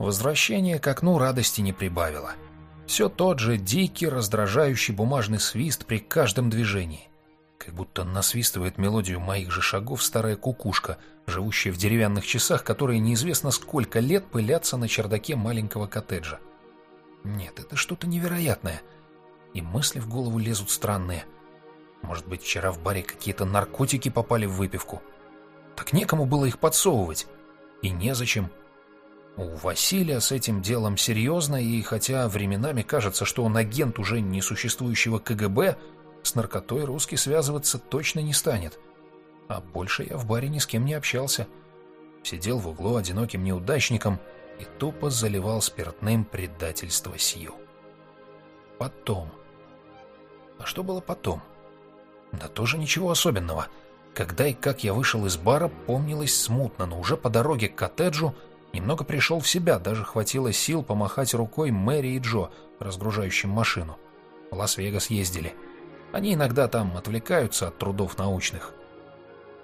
Возвращение к окну радости не прибавило. Все тот же дикий, раздражающий бумажный свист при каждом движении. Как будто насвистывает мелодию моих же шагов старая кукушка, живущая в деревянных часах, которые неизвестно сколько лет пылятся на чердаке маленького коттеджа. Нет, это что-то невероятное. И мысли в голову лезут странные. Может быть, вчера в баре какие-то наркотики попали в выпивку? Так некому было их подсовывать. И незачем. У Василия с этим делом серьезно, и хотя временами кажется, что он агент уже несуществующего КГБ, с наркотой русский связываться точно не станет. А больше я в баре ни с кем не общался. Сидел в углу одиноким неудачником и тупо заливал спиртным предательство Сью. Потом. А что было потом? Да тоже ничего особенного. Когда и как я вышел из бара, помнилось смутно, но уже по дороге к коттеджу немного пришел в себя, даже хватило сил помахать рукой Мэри и Джо, разгружающим машину. В Лас-Вегас ездили. Они иногда там отвлекаются от трудов научных.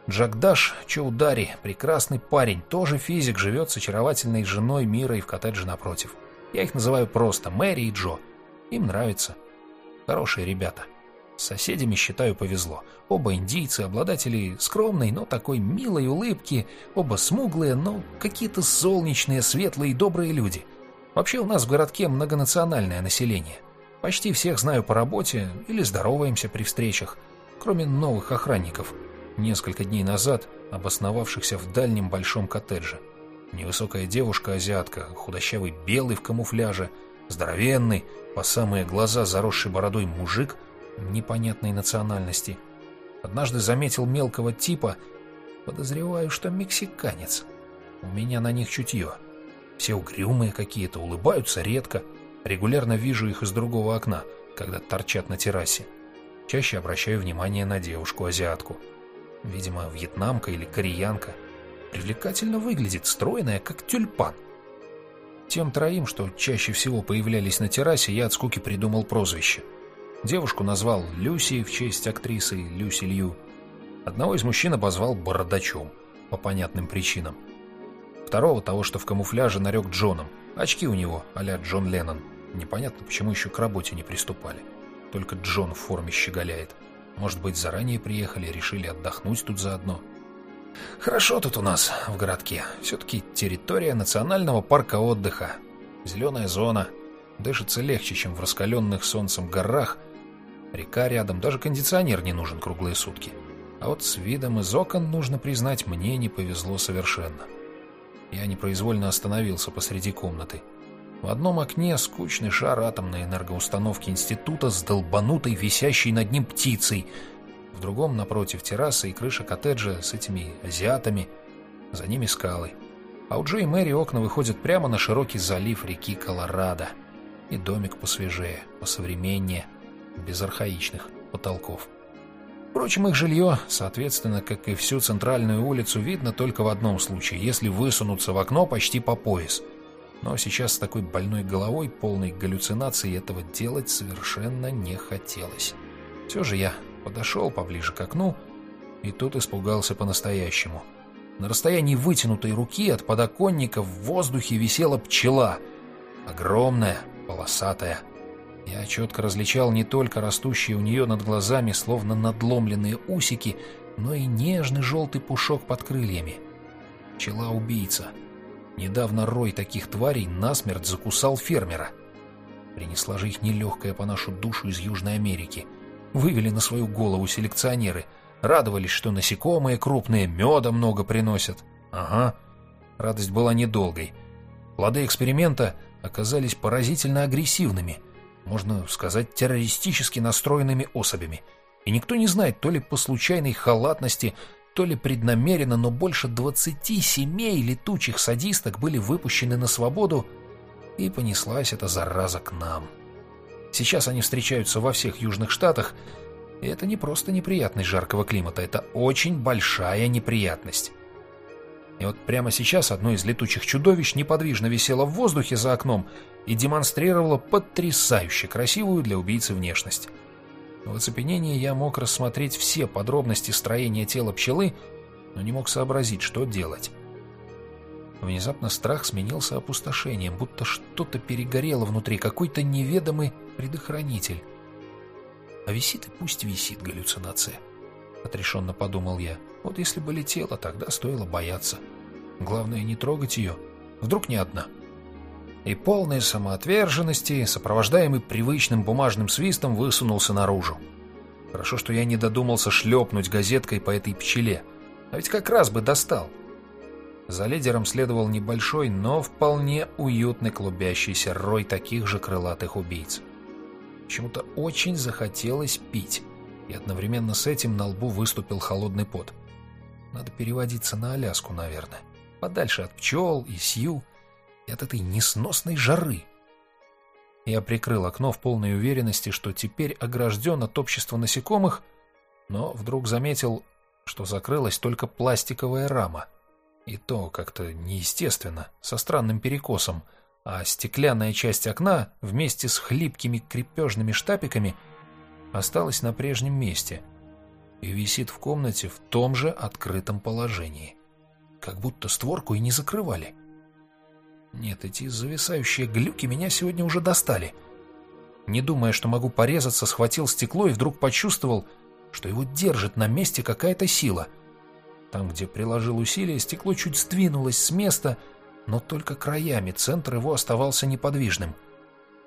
Джагдаш Чаудари, прекрасный парень, тоже физик, живет с очаровательной женой Мирой в коттедже напротив. Я их называю просто Мэри и Джо. Им нравится. Хорошие ребята. С соседями, считаю, повезло. Оба индийцы, обладатели скромной, но такой милой улыбки, оба смуглые, но какие-то солнечные, светлые и добрые люди. Вообще у нас в городке многонациональное население. Почти всех знаю по работе или здороваемся при встречах, кроме новых охранников, несколько дней назад обосновавшихся в дальнем большом коттедже. Невысокая девушка-азиатка, худощавый белый в камуфляже, здоровенный, по самые глаза заросший бородой мужик непонятной национальности. Однажды заметил мелкого типа, подозреваю, что мексиканец. У меня на них чутье. Все угрюмые какие-то, улыбаются редко — Регулярно вижу их из другого окна, когда торчат на террасе. Чаще обращаю внимание на девушку-азиатку. Видимо, вьетнамка или кореянка. Привлекательно выглядит, стройная, как тюльпан. Тем троим, что чаще всего появлялись на террасе, я от скуки придумал прозвище. Девушку назвал Люси в честь актрисы Люси Лью. Одного из мужчин обозвал Бородачом, по понятным причинам. Второго, того, что в камуфляже, нарек Джоном. Очки у него, а Джон Леннон. Непонятно, почему еще к работе не приступали. Только Джон в форме щеголяет. Может быть, заранее приехали, решили отдохнуть тут заодно. Хорошо тут у нас, в городке. Все-таки территория национального парка отдыха. Зеленая зона. Дышится легче, чем в раскаленных солнцем горах. Река рядом, даже кондиционер не нужен круглые сутки. А вот с видом из окон, нужно признать, мне не повезло совершенно. Я непроизвольно остановился посреди комнаты. В одном окне скучный шар атомной энергоустановки института с долбанутой, висящей над ним птицей. В другом, напротив, терраса и крыша коттеджа с этими азиатами. За ними скалы. А у Джо и Мэри окна выходят прямо на широкий залив реки Колорадо. И домик посвежее, посовременнее, без архаичных потолков. Впрочем, их жилье, соответственно, как и всю центральную улицу, видно только в одном случае, если высунуться в окно почти по пояс – но сейчас с такой больной головой, полной галлюцинаций, этого делать совершенно не хотелось. Все же я подошел поближе к окну и тут испугался по-настоящему. На расстоянии вытянутой руки от подоконника в воздухе висела пчела. Огромная, полосатая. Я четко различал не только растущие у нее над глазами, словно надломленные усики, но и нежный желтый пушок под крыльями. Пчела-убийца — Недавно рой таких тварей насмерть закусал фермера. Принесла же их нелегкая по нашу душу из Южной Америки. Вывели на свою голову селекционеры. Радовались, что насекомые крупные, меда много приносят. Ага, радость была недолгой. Плоды эксперимента оказались поразительно агрессивными, можно сказать, террористически настроенными особями. И никто не знает, то ли по случайной халатности, то ли преднамеренно, но больше 20 семей летучих садисток были выпущены на свободу, и понеслась эта зараза к нам. Сейчас они встречаются во всех южных штатах, и это не просто неприятность жаркого климата, это очень большая неприятность. И вот прямо сейчас одно из летучих чудовищ неподвижно висело в воздухе за окном и демонстрировало потрясающе красивую для убийцы внешность. В оцепенении я мог рассмотреть все подробности строения тела пчелы, но не мог сообразить, что делать. Внезапно страх сменился опустошением, будто что-то перегорело внутри, какой-то неведомый предохранитель. А висит и пусть висит галлюцинация. Отрешенно подумал я. Вот если бы летела, тогда стоило бояться. Главное не трогать ее. Вдруг не одна. И полной самоотверженности, сопровождаемый привычным бумажным свистом, высунулся наружу. Хорошо, что я не додумался шлепнуть газеткой по этой пчеле. А ведь как раз бы достал. За лидером следовал небольшой, но вполне уютный клубящийся рой таких же крылатых убийц. Почему-то очень захотелось пить, и одновременно с этим на лбу выступил холодный пот. Надо переводиться на Аляску, наверное. Подальше от пчел и сью, и от этой несносной жары. Я прикрыл окно в полной уверенности, что теперь огражден от общества насекомых, но вдруг заметил, что закрылась только пластиковая рама — и то как-то неестественно, со странным перекосом, а стеклянная часть окна вместе с хлипкими крепежными штапиками осталась на прежнем месте и висит в комнате в том же открытом положении. Как будто створку и не закрывали. Нет, эти зависающие глюки меня сегодня уже достали. Не думая, что могу порезаться, схватил стекло и вдруг почувствовал, что его держит на месте какая-то сила — там, где приложил усилия, стекло чуть сдвинулось с места, но только краями, центр его оставался неподвижным.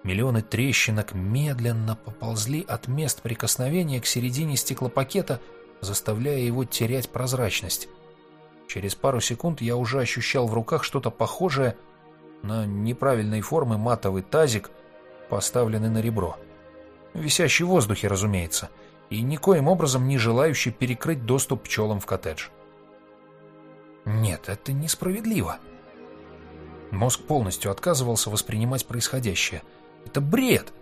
Миллионы трещинок медленно поползли от мест прикосновения к середине стеклопакета, заставляя его терять прозрачность. Через пару секунд я уже ощущал в руках что-то похожее на неправильной формы матовый тазик, поставленный на ребро. Висящий в воздухе, разумеется, и никоим образом не желающий перекрыть доступ пчелам в коттедж. Нет, это несправедливо. Мозг полностью отказывался воспринимать происходящее. Это бред.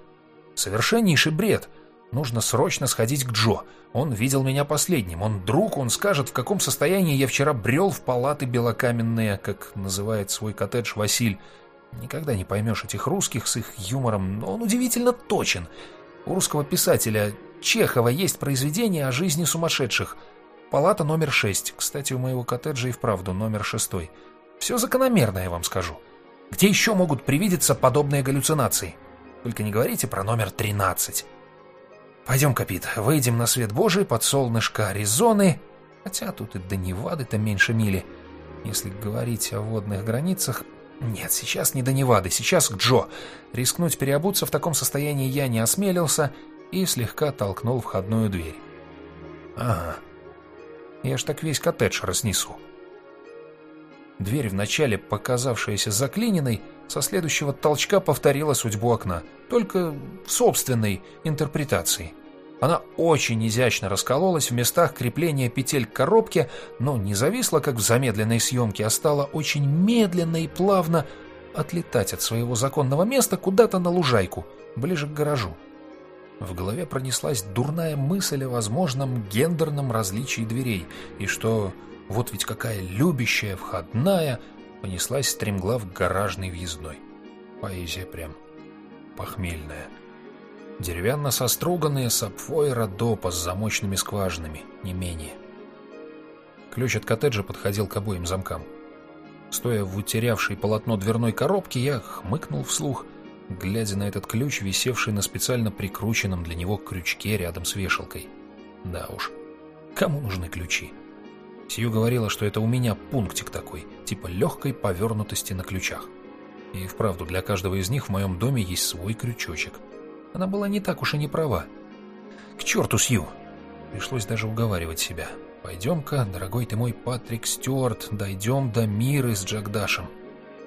Совершеннейший бред. Нужно срочно сходить к Джо. Он видел меня последним. Он друг, он скажет, в каком состоянии я вчера брел в палаты белокаменные, как называет свой коттедж Василь. Никогда не поймешь этих русских с их юмором, но он удивительно точен. У русского писателя Чехова есть произведение о жизни сумасшедших – Палата номер шесть. Кстати, у моего коттеджа и вправду номер шестой. Все закономерно, я вам скажу. Где еще могут привидеться подобные галлюцинации? Только не говорите про номер тринадцать. Пойдем, Капит, выйдем на свет Божий под солнышко Аризоны. Хотя тут и до Невады-то меньше мили. Если говорить о водных границах... Нет, сейчас не до Невады, сейчас к Джо. Рискнуть переобуться в таком состоянии я не осмелился и слегка толкнул входную дверь. Ага, я ж так весь коттедж разнесу. Дверь, вначале показавшаяся заклиненной, со следующего толчка повторила судьбу окна, только в собственной интерпретации. Она очень изящно раскололась в местах крепления петель к коробке, но не зависла, как в замедленной съемке, а стала очень медленно и плавно отлетать от своего законного места куда-то на лужайку, ближе к гаражу. В голове пронеслась дурная мысль о возможном гендерном различии дверей, и что вот ведь какая любящая входная понеслась стремглав гаражный въездной. Поэзия прям похмельная. Деревянно соструганные сапфои Родопа с замочными скважинами, не менее. Ключ от коттеджа подходил к обоим замкам. Стоя в утерявшей полотно дверной коробки, я хмыкнул вслух — глядя на этот ключ, висевший на специально прикрученном для него крючке рядом с вешалкой. Да уж, кому нужны ключи? Сью говорила, что это у меня пунктик такой, типа легкой повернутости на ключах. И вправду, для каждого из них в моем доме есть свой крючочек. Она была не так уж и не права. К черту, Сью! Пришлось даже уговаривать себя. Пойдем-ка, дорогой ты мой Патрик Стюарт, дойдем до мира с Джагдашем.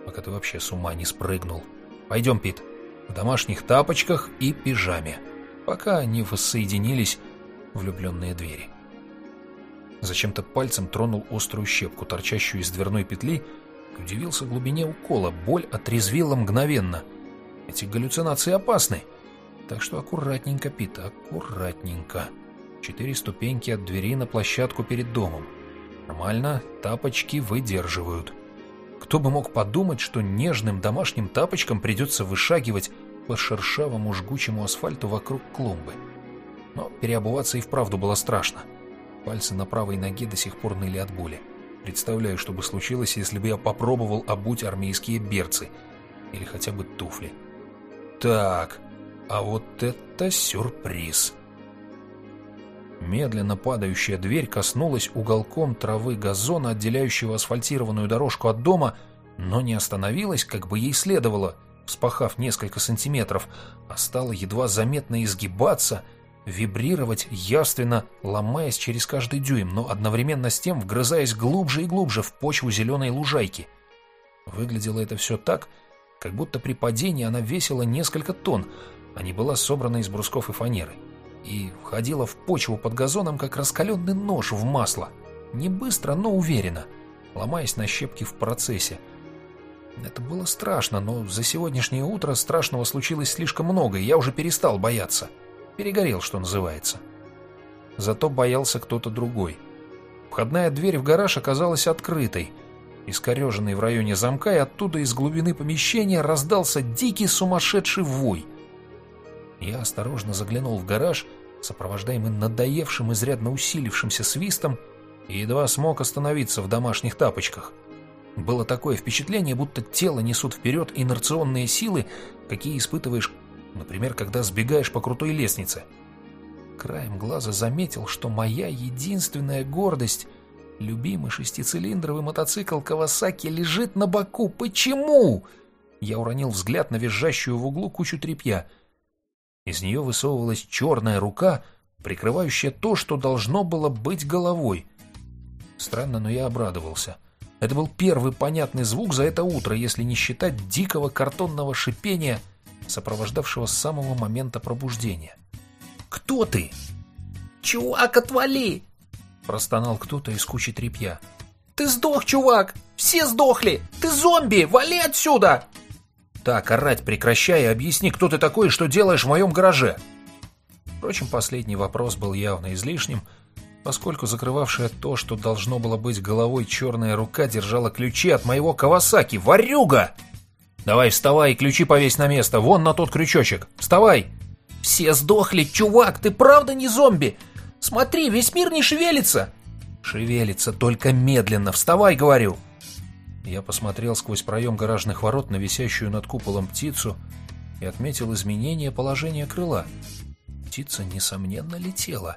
Пока ты вообще с ума не спрыгнул. Пойдем, Пит в домашних тапочках и пижаме, пока не воссоединились влюбленные двери. Зачем-то пальцем тронул острую щепку, торчащую из дверной петли, и удивился глубине укола. Боль отрезвила мгновенно. Эти галлюцинации опасны. Так что аккуратненько, Пит, аккуратненько. Четыре ступеньки от двери на площадку перед домом. Нормально, тапочки выдерживают. Кто бы мог подумать, что нежным домашним тапочкам придется вышагивать по шершавому жгучему асфальту вокруг клумбы. Но переобуваться и вправду было страшно. Пальцы на правой ноге до сих пор ныли от боли. Представляю, что бы случилось, если бы я попробовал обуть армейские берцы. Или хотя бы туфли. Так, а вот это сюрприз. Медленно падающая дверь коснулась уголком травы газона, отделяющего асфальтированную дорожку от дома, но не остановилась, как бы ей следовало, вспахав несколько сантиметров, а стала едва заметно изгибаться, вибрировать явственно, ломаясь через каждый дюйм, но одновременно с тем вгрызаясь глубже и глубже в почву зеленой лужайки. Выглядело это все так, как будто при падении она весила несколько тонн, а не была собрана из брусков и фанеры и входила в почву под газоном, как раскаленный нож в масло. Не быстро, но уверенно, ломаясь на щепки в процессе. Это было страшно, но за сегодняшнее утро страшного случилось слишком много, и я уже перестал бояться. Перегорел, что называется. Зато боялся кто-то другой. Входная дверь в гараж оказалась открытой, искореженной в районе замка, и оттуда из глубины помещения раздался дикий сумасшедший вой — я осторожно заглянул в гараж, сопровождаемый надоевшим, изрядно усилившимся свистом, и едва смог остановиться в домашних тапочках. Было такое впечатление, будто тело несут вперед инерционные силы, какие испытываешь, например, когда сбегаешь по крутой лестнице. Краем глаза заметил, что моя единственная гордость — любимый шестицилиндровый мотоцикл Кавасаки лежит на боку. Почему? Я уронил взгляд на визжащую в углу кучу тряпья — из нее высовывалась черная рука, прикрывающая то, что должно было быть головой. Странно, но я обрадовался. Это был первый понятный звук за это утро, если не считать дикого картонного шипения, сопровождавшего с самого момента пробуждения. «Кто ты?» «Чувак, отвали!» — простонал кто-то из кучи тряпья. «Ты сдох, чувак! Все сдохли! Ты зомби! Вали отсюда!» Так, орать прекращай и объясни, кто ты такой и что делаешь в моем гараже. Впрочем, последний вопрос был явно излишним, поскольку закрывавшая то, что должно было быть головой черная рука, держала ключи от моего Кавасаки. Варюга! Давай вставай ключи повесь на место, вон на тот крючочек. Вставай! Все сдохли, чувак, ты правда не зомби? Смотри, весь мир не шевелится. Шевелится, только медленно. Вставай, говорю. Я посмотрел сквозь проем гаражных ворот на висящую над куполом птицу и отметил изменение положения крыла. Птица, несомненно, летела,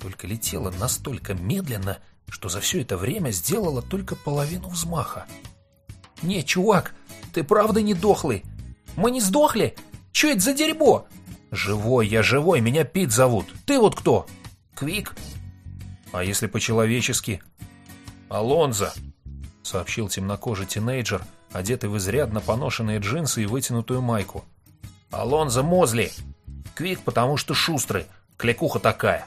только летела настолько медленно, что за все это время сделала только половину взмаха. «Не, чувак, ты правда не дохлый? Мы не сдохли? Че это за дерьмо?» «Живой, я живой, меня Пит зовут. Ты вот кто?» «Квик». «А если по-человечески?» «Алонзо», — сообщил темнокожий тинейджер, одетый в изрядно поношенные джинсы и вытянутую майку. «Алонзо Мозли! Квик, потому что шустрый, клякуха такая.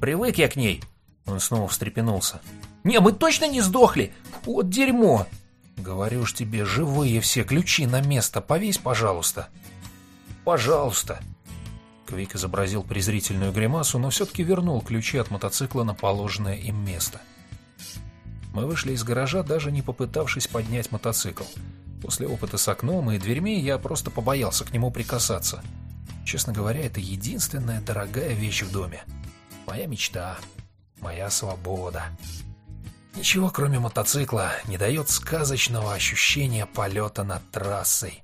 Привык я к ней!» Он снова встрепенулся. «Не, мы точно не сдохли! Вот дерьмо!» «Говорю ж тебе, живые все, ключи на место, повесь, пожалуйста!» «Пожалуйста!» Квик изобразил презрительную гримасу, но все-таки вернул ключи от мотоцикла на положенное им место. Мы вышли из гаража, даже не попытавшись поднять мотоцикл. После опыта с окном и дверьми я просто побоялся к нему прикасаться. Честно говоря, это единственная дорогая вещь в доме. Моя мечта, моя свобода. Ничего, кроме мотоцикла, не дает сказочного ощущения полета над трассой.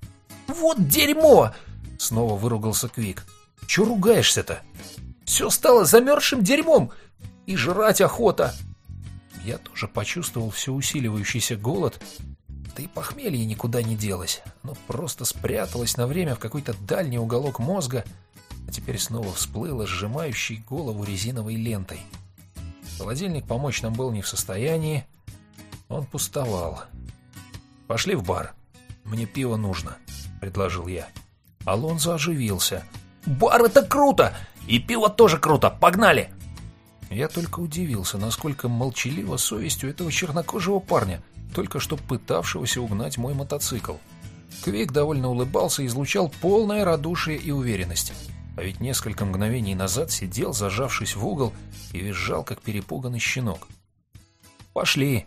«Вот дерьмо!» — снова выругался Квик. «Чё ругаешься-то?» «Все стало замерзшим дерьмом, и жрать охота!» Я тоже почувствовал все усиливающийся голод, да и похмелье никуда не делось, но просто спряталось на время в какой-то дальний уголок мозга, а теперь снова всплыло сжимающей голову резиновой лентой. Холодильник помочь нам был не в состоянии, он пустовал. «Пошли в бар. Мне пиво нужно», — предложил я. Алонзо оживился. «Бар — это круто! И пиво тоже круто! Погнали!» Я только удивился, насколько молчалива совесть у этого чернокожего парня, только что пытавшегося угнать мой мотоцикл. Квик довольно улыбался и излучал полное радушие и уверенность. А ведь несколько мгновений назад сидел, зажавшись в угол, и визжал, как перепуганный щенок. «Пошли!»